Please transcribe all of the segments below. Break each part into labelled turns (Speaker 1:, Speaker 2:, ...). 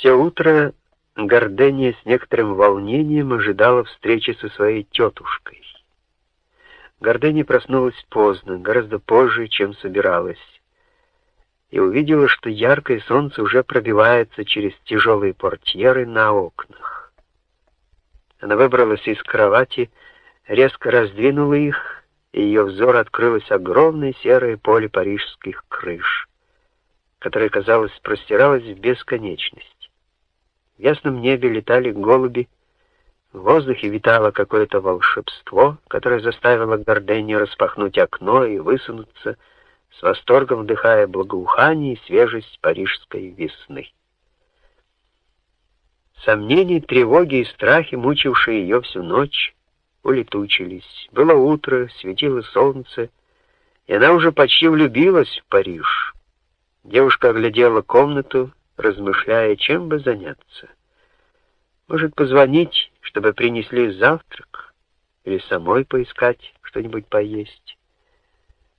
Speaker 1: Все утро Гордения с некоторым волнением ожидала встречи со своей тетушкой. Гордения проснулась поздно, гораздо позже, чем собиралась, и увидела, что яркое солнце уже пробивается через тяжелые портьеры на окнах. Она выбралась из кровати, резко раздвинула их, и ее взор открылось огромное серое поле парижских крыш, которое, казалось, простиралось в бесконечность. В ясном небе летали голуби, в воздухе витало какое-то волшебство, которое заставило Гордени распахнуть окно и высунуться, с восторгом вдыхая благоухание и свежесть парижской весны. Сомнения, тревоги и страхи, мучившие ее всю ночь, улетучились. Было утро, светило солнце, и она уже почти влюбилась в Париж. Девушка оглядела комнату, размышляя, чем бы заняться. Может, позвонить, чтобы принесли завтрак, или самой поискать что-нибудь поесть.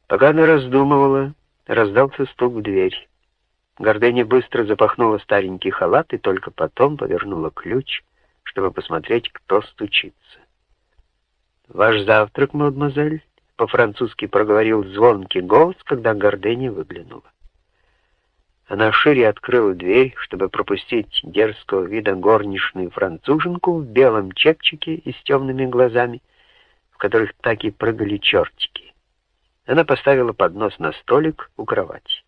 Speaker 1: Пока она раздумывала, раздался стук в дверь. Гордыня быстро запахнула старенький халат и только потом повернула ключ, чтобы посмотреть, кто стучится. «Ваш завтрак, мадемуазель?» — по-французски проговорил звонкий голос, когда Гордыня выглянула. Она шире открыла дверь, чтобы пропустить дерзкого вида горничную француженку в белом чепчике и с темными глазами, в которых так и прыгали чертики. Она поставила поднос на столик у кровати.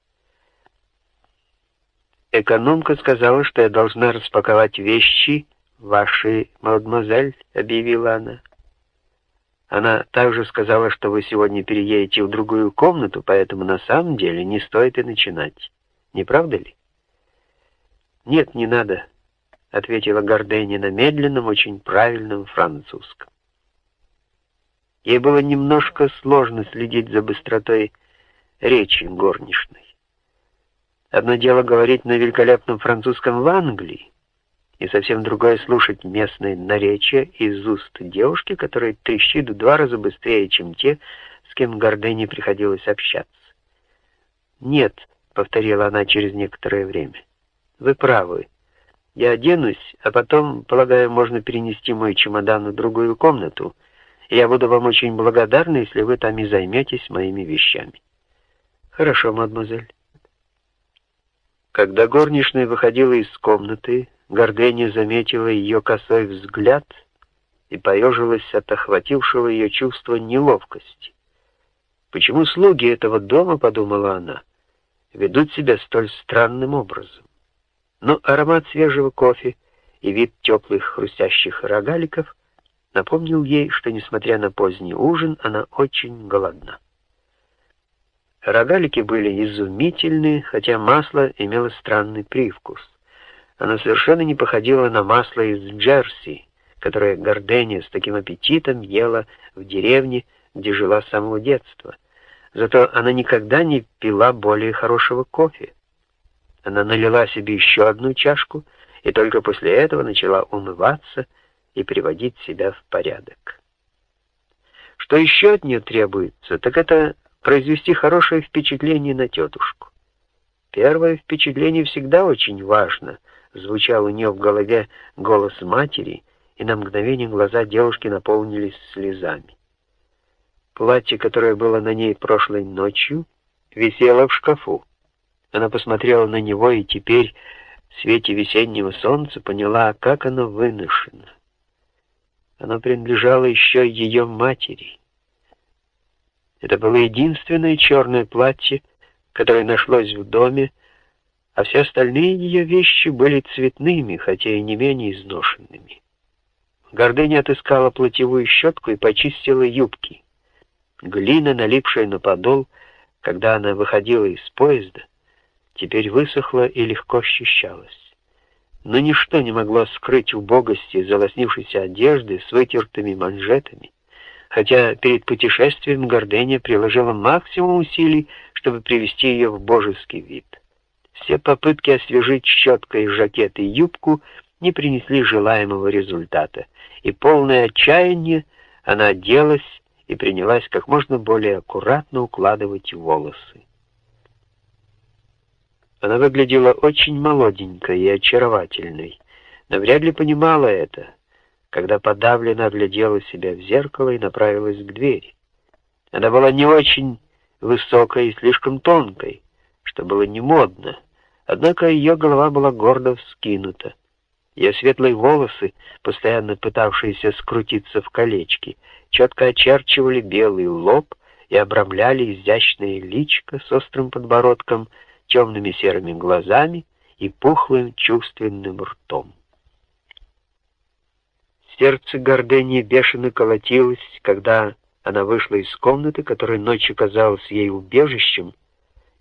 Speaker 1: «Экономка сказала, что я должна распаковать вещи ваши, мадемуазель», — объявила она. Она также сказала, что вы сегодня переедете в другую комнату, поэтому на самом деле не стоит и начинать. Не правда ли? Нет, не надо, ответила Гордени на медленном, очень правильном французском. Ей было немножко сложно следить за быстротой речи горничной. Одно дело говорить на великолепном французском в Англии, и совсем другое слушать местное наречие из уст девушки, которая трещит в два раза быстрее, чем те, с кем Гордени приходилось общаться. Нет, — повторила она через некоторое время. «Вы правы. Я оденусь, а потом, полагаю, можно перенести мой чемодан в другую комнату, я буду вам очень благодарна, если вы там и займетесь моими вещами». «Хорошо, мадемуазель». Когда горничная выходила из комнаты, Гордения заметила ее косой взгляд и поежилась от охватившего ее чувства неловкости. «Почему слуги этого дома, — подумала она, — ведут себя столь странным образом. Но аромат свежего кофе и вид теплых хрустящих рогаликов напомнил ей, что, несмотря на поздний ужин, она очень голодна. Рогалики были изумительны, хотя масло имело странный привкус. Оно совершенно не походило на масло из Джерси, которое Гордения с таким аппетитом ела в деревне, где жила с самого детства. Зато она никогда не пила более хорошего кофе. Она налила себе еще одну чашку и только после этого начала умываться и приводить себя в порядок. Что еще от нее требуется, так это произвести хорошее впечатление на тетушку. Первое впечатление всегда очень важно, звучал у нее в голове голос матери, и на мгновение глаза девушки наполнились слезами. Платье, которое было на ней прошлой ночью, висело в шкафу. Она посмотрела на него и теперь в свете весеннего солнца поняла, как оно выношено. Оно принадлежало еще ее матери. Это было единственное черное платье, которое нашлось в доме, а все остальные ее вещи были цветными, хотя и не менее изношенными. Гордыня отыскала платьевую щетку и почистила юбки. Глина, налипшая на подол, когда она выходила из поезда, теперь высохла и легко ощущалась. Но ничто не могло скрыть убогости залоснившейся одежды с вытертыми манжетами, хотя перед путешествием Гордения приложила максимум усилий, чтобы привести ее в божеский вид. Все попытки освежить щеткой жакет и юбку не принесли желаемого результата, и полное отчаяние она оделась и принялась как можно более аккуратно укладывать волосы. Она выглядела очень молоденькой и очаровательной, но вряд ли понимала это, когда подавленно оглядела себя в зеркало и направилась к двери. Она была не очень высокой и слишком тонкой, что было не модно, однако ее голова была гордо вскинута. Ее светлые волосы, постоянно пытавшиеся скрутиться в колечки, четко очерчивали белый лоб и обрамляли изящное личико с острым подбородком, темными серыми глазами и пухлым чувственным ртом. Сердце Гордении бешено колотилось, когда она вышла из комнаты, которая ночью казалась ей убежищем,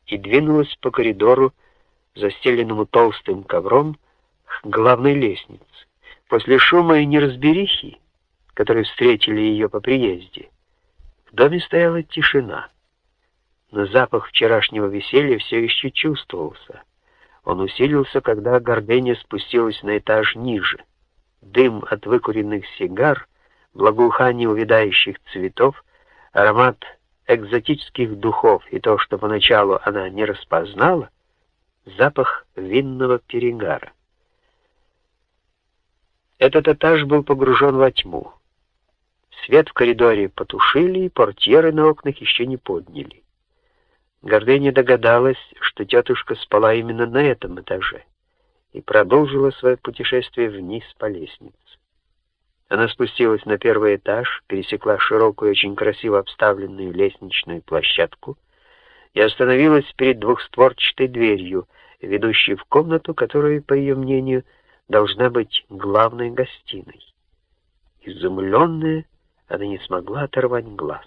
Speaker 1: и двинулась по коридору, застеленному толстым ковром, главной лестнице. После шума и неразберихи, которые встретили ее по приезде, в доме стояла тишина. Но запах вчерашнего веселья все еще чувствовался. Он усилился, когда Гордения спустилась на этаж ниже. Дым от выкуренных сигар, благоухание увядающих цветов, аромат экзотических духов и то, что поначалу она не распознала, запах винного перегара. Этот этаж был погружен во тьму. Свет в коридоре потушили, и портьеры на окнах еще не подняли. Гордыня догадалась, что тетушка спала именно на этом этаже, и продолжила свое путешествие вниз по лестнице. Она спустилась на первый этаж, пересекла широкую, очень красиво обставленную лестничную площадку и остановилась перед двухстворчатой дверью, ведущей в комнату, которая, по ее мнению, должна быть главной гостиной. Изумленная, она не смогла оторвать глаз.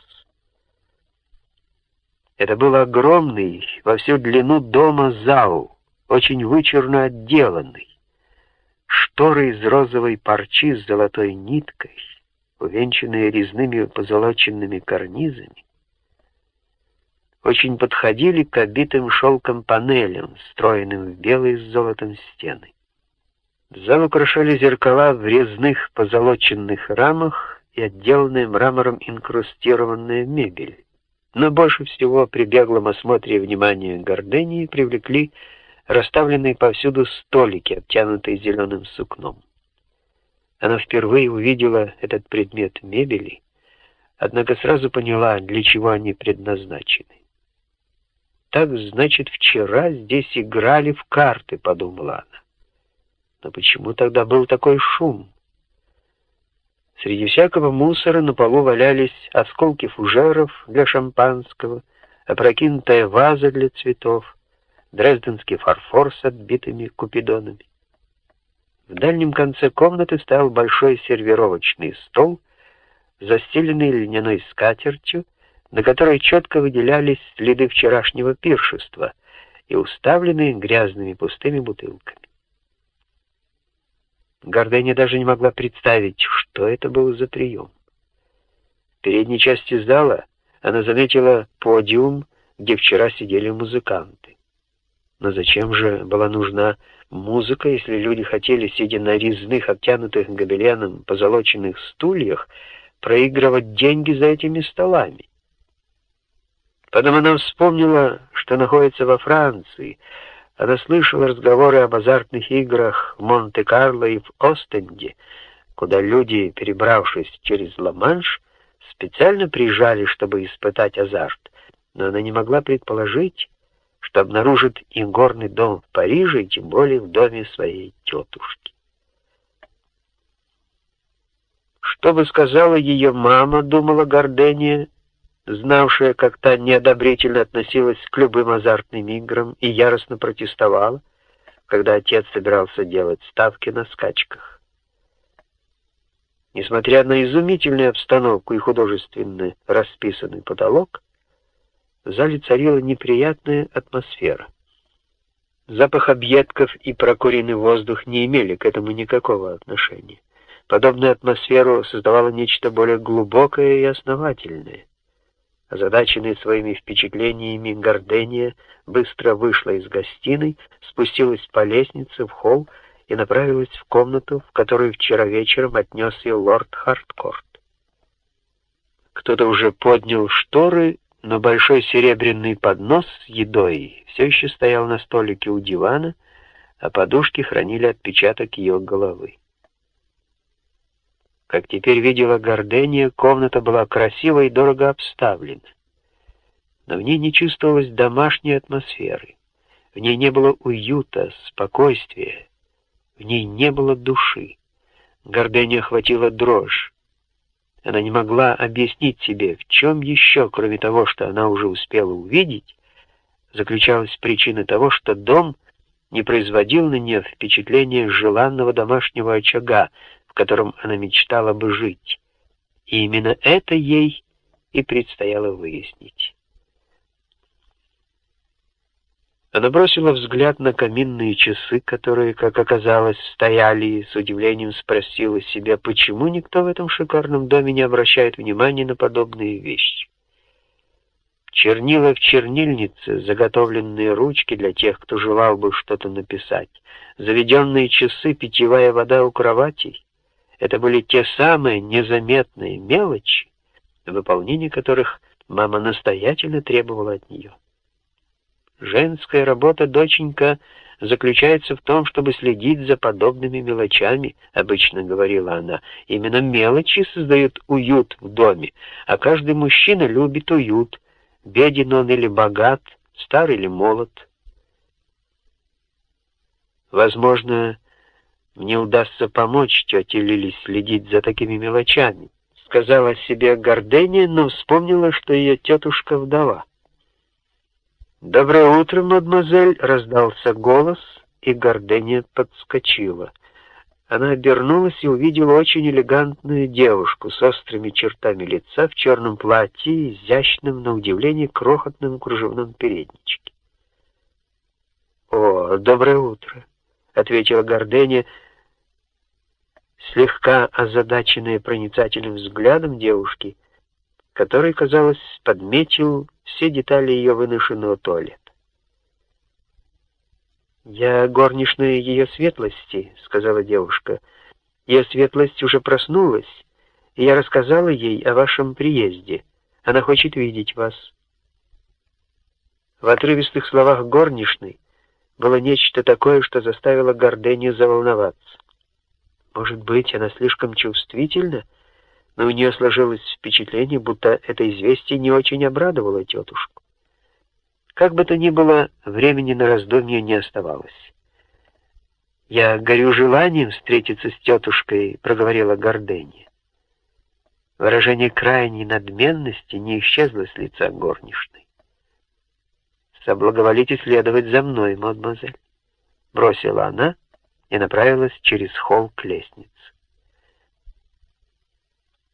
Speaker 1: Это был огромный, во всю длину дома зал, очень вычурно отделанный. Шторы из розовой парчи с золотой ниткой, увенчанные резными позолоченными карнизами, очень подходили к обитым шелком панелям, встроенным в белые с золотом стены. Зал украшали зеркала в резных позолоченных рамах и отделанная мрамором инкрустированная мебель. Но больше всего при беглом осмотре внимания Гордении привлекли расставленные повсюду столики, обтянутые зеленым сукном. Она впервые увидела этот предмет мебели, однако сразу поняла, для чего они предназначены. «Так, значит, вчера здесь играли в карты», — подумала она. «Но почему тогда был такой шум?» Среди всякого мусора на полу валялись осколки фужеров для шампанского, опрокинутая ваза для цветов, дрезденский фарфор с отбитыми купидонами. В дальнем конце комнаты стоял большой сервировочный стол, застеленный льняной скатертью, на которой четко выделялись следы вчерашнего пиршества и уставленные грязными пустыми бутылками. Гордыня даже не могла представить, что это был за прием. В передней части зала она заметила подиум, где вчера сидели музыканты. Но зачем же была нужна музыка, если люди хотели, сидя на резных, обтянутых гобеленом, позолоченных стульях, проигрывать деньги за этими столами? Потом она вспомнила, что находится во Франции, она слышала разговоры об азартных играх в Монте-Карло и в Остенде, куда люди, перебравшись через Ла-Манш, специально приезжали, чтобы испытать азарт, но она не могла предположить, что обнаружит и горный дом в Париже, и тем более в доме своей тетушки. Что бы сказала ее мама, думала Гордения, знавшая, как та неодобрительно относилась к любым азартным играм и яростно протестовала, когда отец собирался делать ставки на скачках. Несмотря на изумительную обстановку и художественно расписанный потолок, в зале царила неприятная атмосфера. Запах объедков и прокуренный воздух не имели к этому никакого отношения. Подобную атмосферу создавало нечто более глубокое и основательное. Озадаченная своими впечатлениями, Гордения быстро вышла из гостиной, спустилась по лестнице в холл и направилась в комнату, в которую вчера вечером отнес ее лорд Харткорт. Кто-то уже поднял шторы, но большой серебряный поднос с едой все еще стоял на столике у дивана, а подушки хранили отпечаток ее головы. Как теперь видела Гордения, комната была красиво и дорого обставлена. Но в ней не чувствовалось домашней атмосферы. В ней не было уюта, спокойствия. В ней не было души. Гордения охватила дрожь. Она не могла объяснить себе, в чем еще, кроме того, что она уже успела увидеть, заключалась причина того, что дом не производил на нее впечатления желанного домашнего очага, котором она мечтала бы жить. И именно это ей и предстояло выяснить. Она бросила взгляд на каминные часы, которые, как оказалось, стояли, и с удивлением спросила себя, почему никто в этом шикарном доме не обращает внимания на подобные вещи. Чернила в чернильнице, заготовленные ручки для тех, кто желал бы что-то написать, заведенные часы, питьевая вода у кроватей — это были те самые незаметные мелочи, выполнение которых мама настоятельно требовала от нее. Женская работа, доченька, заключается в том, чтобы следить за подобными мелочами, обычно говорила она. Именно мелочи создают уют в доме, а каждый мужчина любит уют, беден он или богат, стар или молод. Возможно, мне удастся помочь тете Лили следить за такими мелочами, сказала себе Гордения, но вспомнила, что ее тетушка вдова. «Доброе утро, мадемуазель!» — раздался голос, и Гордения подскочила. Она обернулась и увидела очень элегантную девушку с острыми чертами лица в черном платье и изящным, на удивление, крохотным кружевном передничке. «О, доброе утро!» — ответила Гордения, слегка озадаченная проницательным взглядом девушки, который, казалось, подметил все детали ее выношенного туалета. «Я горничная ее светлости», — сказала девушка. «Ее светлость уже проснулась, и я рассказала ей о вашем приезде. Она хочет видеть вас». В отрывистых словах горничной было нечто такое, что заставило Гордению заволноваться. Может быть, она слишком чувствительна, но у нее сложилось впечатление, будто это известие не очень обрадовало тетушку. Как бы то ни было, времени на раздумье не оставалось. «Я горю желанием встретиться с тетушкой», — проговорила Горденья. Выражение крайней надменности не исчезло с лица горничной. «Соблаговолите следовать за мной, мадемуазель», — бросила она и направилась через холл к лестнице.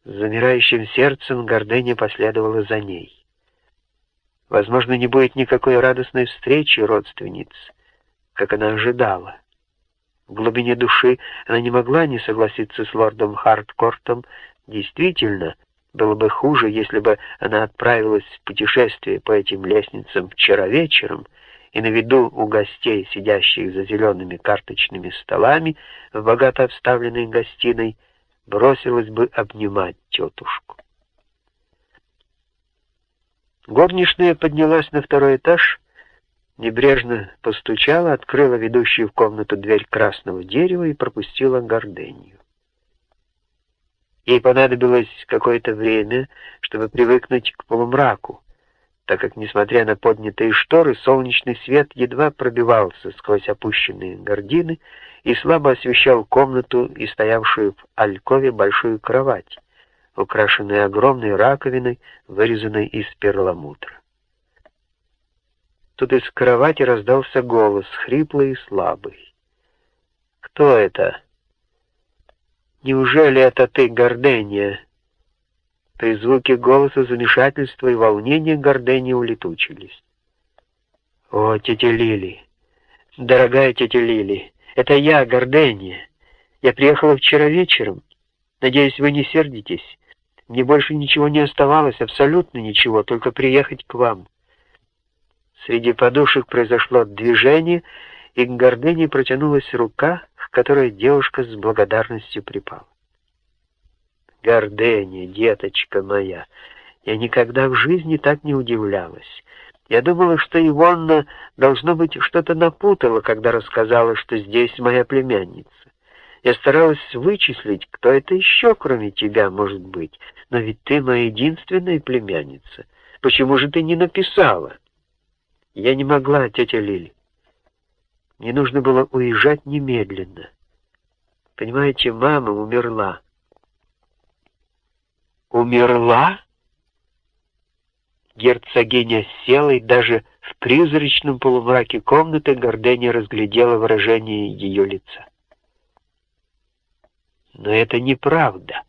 Speaker 1: С замирающим сердцем Гордыня последовала за ней. Возможно, не будет никакой радостной встречи родственниц, как она ожидала. В глубине души она не могла не согласиться с лордом Харткортом. Действительно, было бы хуже, если бы она отправилась в путешествие по этим лестницам вчера вечером и на виду у гостей, сидящих за зелеными карточными столами в богато обставленной гостиной, бросилась бы обнимать тетушку. Горничная поднялась на второй этаж, небрежно постучала, открыла ведущую в комнату дверь красного дерева и пропустила горденью. Ей понадобилось какое-то время, чтобы привыкнуть к полумраку, так как, несмотря на поднятые шторы, солнечный свет едва пробивался сквозь опущенные гардины и слабо освещал комнату и стоявшую в алькове большую кровать, украшенную огромной раковиной, вырезанной из перламутра. Тут из кровати раздался голос, хриплый и слабый. «Кто это?» «Неужели это ты, Гордения?» При звуке голоса замешательства и волнения Гордения улетучились. «О, тетя Лили! Дорогая тетя Лили! Это я, Гордения! Я приехала вчера вечером. Надеюсь, вы не сердитесь. Мне больше ничего не оставалось, абсолютно ничего, только приехать к вам». Среди подушек произошло движение, и к Гордыне протянулась рука, к которой девушка с благодарностью припала. Гордыня, деточка моя, Я никогда в жизни так не удивлялась. Я думала, что Ивонна, должно быть, что-то напутала, когда рассказала, что здесь моя племянница. Я старалась вычислить, кто это еще, кроме тебя, может быть. Но ведь ты моя единственная племянница. Почему же ты не написала? Я не могла, тетя Лили. Мне нужно было уезжать немедленно. Понимаете, мама умерла. Умерла? Герцогиня села и даже в призрачном полумраке комнаты Гордения разглядела выражение ее лица. Но это неправда.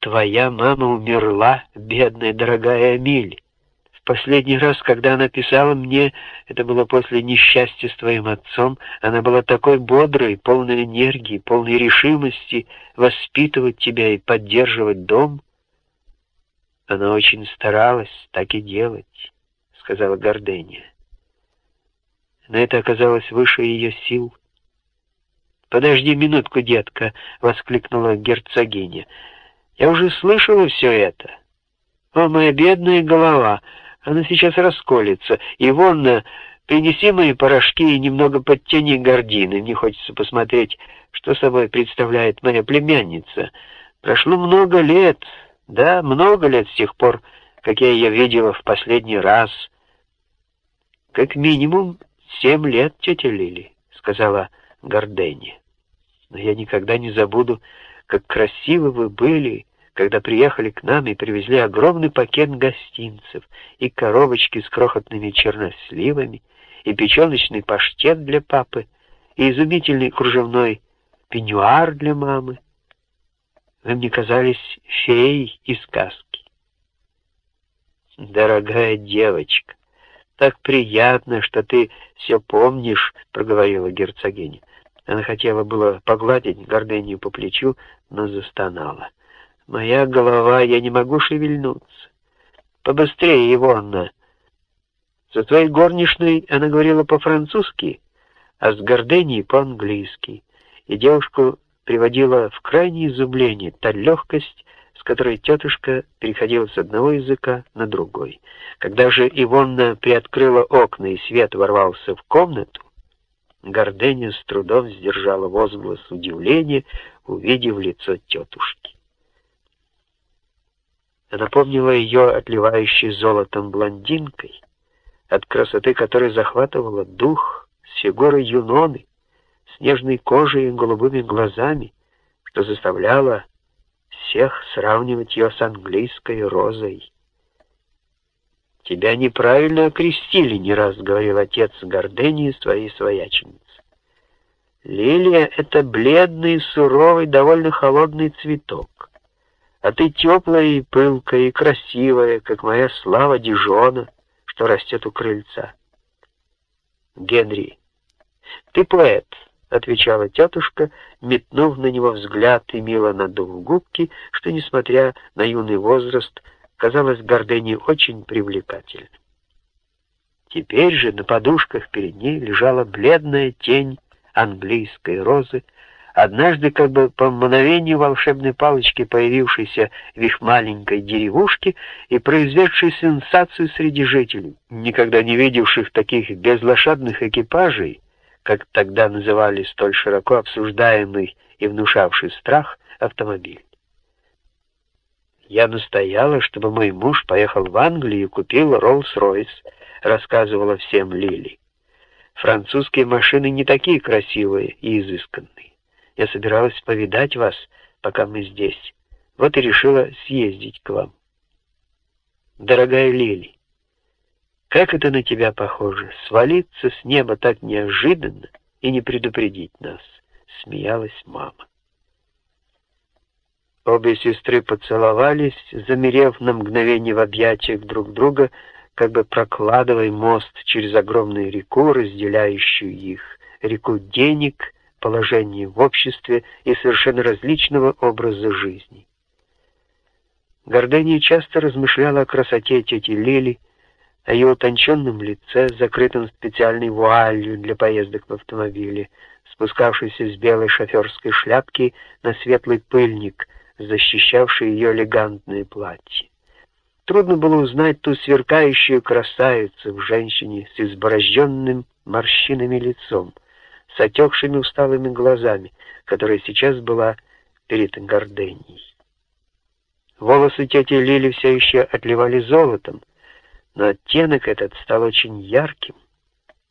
Speaker 1: Твоя мама умерла, бедная дорогая Амиль. Последний раз, когда она писала мне, это было после несчастья с твоим отцом, она была такой бодрой, полной энергии, полной решимости воспитывать тебя и поддерживать дом. Она очень старалась так и делать, сказала Гордения. Но это оказалось выше ее сил. «Подожди минутку, детка!» — воскликнула герцогиня. «Я уже слышала все это. О, моя бедная голова! Она сейчас расколется. И вон, принеси мои порошки и немного подтяни гордины. Мне хочется посмотреть, что собой представляет моя племянница. Прошло много лет, да, много лет с тех пор, как я ее видела в последний раз. Как минимум семь лет, тетя Лили, — сказала Гордени. Но я никогда не забуду, как красивы вы были, когда приехали к нам и привезли огромный пакет гостинцев и коробочки с крохотными черносливами, и печеночный паштет для папы, и изумительный кружевной пеньюар для мамы. Вы мне казались феей из сказки. Дорогая девочка, так приятно, что ты все помнишь, проговорила герцогиня. Она хотела было погладить Гордению по плечу, но застонала. «Моя голова, я не могу шевельнуться. Побыстрее, Ивонна!» Со твоей горничной она говорила по-французски, а с Горденией по-английски, и девушку приводила в крайнее изумление та легкость, с которой тетушка переходила с одного языка на другой. Когда же Ивонна приоткрыла окна и свет ворвался в комнату, Гордения с трудом сдержала возглас удивления, увидев лицо тетушки. Она помнила ее отливающей золотом блондинкой, от красоты которой захватывала дух с фигурой Юноны, с нежной кожей и голубыми глазами, что заставляло всех сравнивать ее с английской розой. «Тебя неправильно окрестили», — не раз говорил отец Гордении своей свояченицы. «Лилия — это бледный, суровый, довольно холодный цветок, а ты теплая и пылкая, и красивая, как моя слава Дижона, что растет у крыльца». «Генри, ты поэт», — отвечала тетушка, метнув на него взгляд и мило надув губки, что, несмотря на юный возраст, — казалась Гордени очень привлекательной. Теперь же на подушках перед ней лежала бледная тень английской розы, однажды как бы по мгновению волшебной палочки, появившейся в их маленькой деревушке и произведшей сенсацию среди жителей, никогда не видевших таких безлошадных экипажей, как тогда называли столь широко обсуждаемый и внушавший страх автомобиль. Я настояла, чтобы мой муж поехал в Англию и купил Роллс-Ройс, рассказывала всем Лили. Французские машины не такие красивые и изысканные. Я собиралась повидать вас, пока мы здесь. Вот и решила съездить к вам. Дорогая Лили, как это на тебя похоже, свалиться с неба так неожиданно и не предупредить нас, смеялась мама. Обе сестры поцеловались, замерев на мгновение в объятиях друг друга, как бы прокладывая мост через огромную реку, разделяющую их, реку денег, положения в обществе и совершенно различного образа жизни. Гордения часто размышляла о красоте тети Лили, о ее утонченном лице, закрытом специальной вуалью для поездок в автомобиле, спускавшейся с белой шоферской шляпки на светлый пыльник — защищавший ее элегантное платье. Трудно было узнать ту сверкающую красавицу в женщине с изборожденным морщинами лицом, с отекшими усталыми глазами, которая сейчас была перед гордыней. Волосы тети Лили все еще отливали золотом, но оттенок этот стал очень ярким,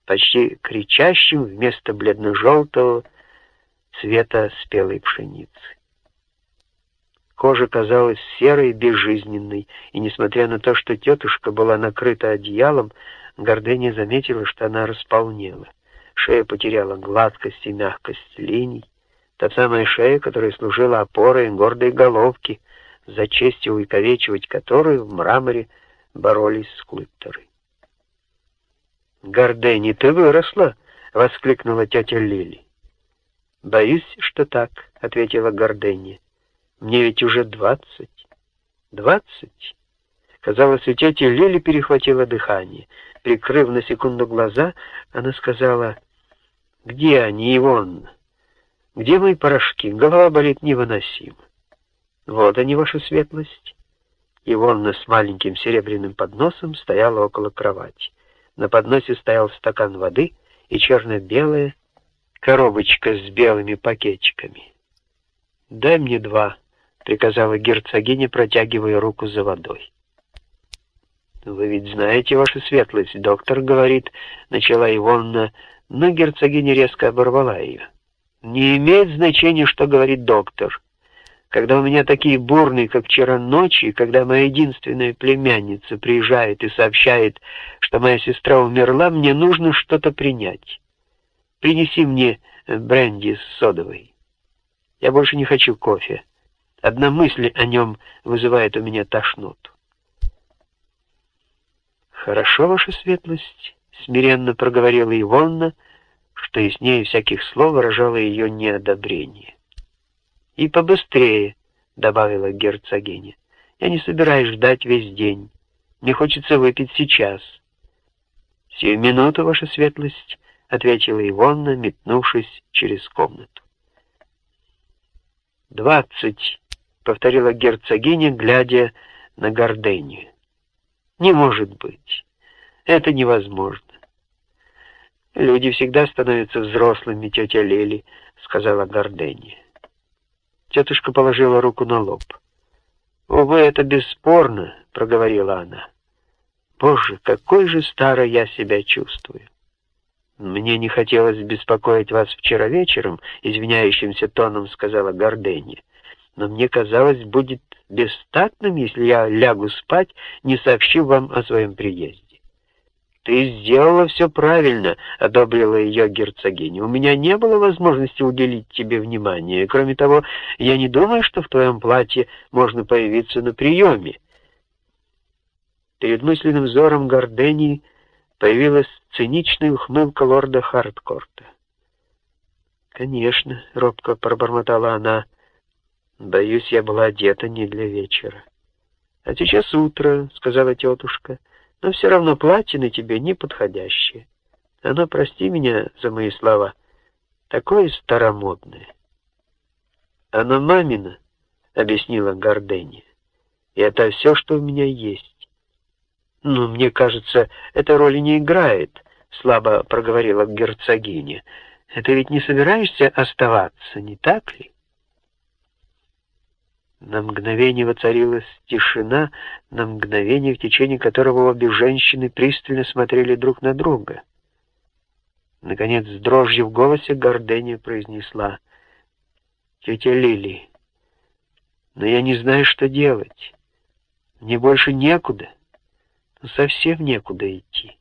Speaker 1: почти кричащим вместо бледно-желтого цвета спелой пшеницы. Кожа казалась серой безжизненной, и несмотря на то, что тетушка была накрыта одеялом, Гордыня заметила, что она располнела. Шея потеряла гладкость и мягкость линий, та самая шея, которая служила опорой гордой головки, за честь увековечивать которую в мраморе боролись скульпторы. «Гордени, ты выросла!» — воскликнула тетя Лили. «Боюсь, что так», — ответила Горденья. «Мне ведь уже двадцать». «Двадцать?» Казалось, у тети Лили перехватило дыхание. Прикрыв на секунду глаза, она сказала, «Где они, Ивонна? Где мои порошки? Голова болит невыносимо». «Вот они, ваша светлость». Ивонна с маленьким серебряным подносом стояла около кровати. На подносе стоял стакан воды и черно-белая коробочка с белыми пакетиками. «Дай мне два», — приказала герцогиня, протягивая руку за водой. «Вы ведь знаете, ваша светлость, доктор говорит», — начала Ивонна, но герцогиня резко оборвала ее. «Не имеет значения, что говорит доктор. Когда у меня такие бурные, как вчера ночи, когда моя единственная племянница приезжает и сообщает, что моя сестра умерла, мне нужно что-то принять». Принеси мне э, бренди с содовой. Я больше не хочу кофе. Одна мысль о нем вызывает у меня тошноту. «Хорошо, ваша светлость», — смиренно проговорила Ивонна, что яснее всяких слов выражало ее неодобрение. «И побыстрее», — добавила герцогиня. «Я не собираюсь ждать весь день. Мне хочется выпить сейчас». «Сию минуту, ваша светлость», — ответила Ивонна, метнувшись через комнату. «Двадцать», — повторила герцогиня, глядя на Гордению. «Не может быть. Это невозможно». «Люди всегда становятся взрослыми, тетя Лели», — сказала Гордения. Тетушка положила руку на лоб. «Увы, это бесспорно», — проговорила она. «Боже, какой же старой я себя чувствую!» «Мне не хотелось беспокоить вас вчера вечером», — извиняющимся тоном сказала Горденья. «Но мне казалось, будет бестактным, если я лягу спать, не сообщив вам о своем приезде». «Ты сделала все правильно», — одобрила ее герцогиня. «У меня не было возможности уделить тебе внимание. Кроме того, я не думаю, что в твоем платье можно появиться на приеме». Перед мысленным взором Гордении появилась циничная ухмылка лорда Хардкорта. «Конечно», — робко пробормотала она, — «боюсь, я была одета не для вечера». «А сейчас утро», — сказала тетушка, — «но все равно платье на тебе неподходящее. Оно, прости меня за мои слова, такое старомодное». «Оно мамина», — объяснила Горденья, — «и это все, что у меня есть». «Ну, мне кажется, эта роли не играет», — слабо проговорила герцогиня. «Ты ведь не собираешься оставаться, не так ли?» На мгновение воцарилась тишина, на мгновение, в течение которого обе женщины пристально смотрели друг на друга. Наконец, с дрожью в голосе Гордения произнесла «Тетя Лили, но я не знаю, что делать. Мне больше некуда» совсем некуда идти.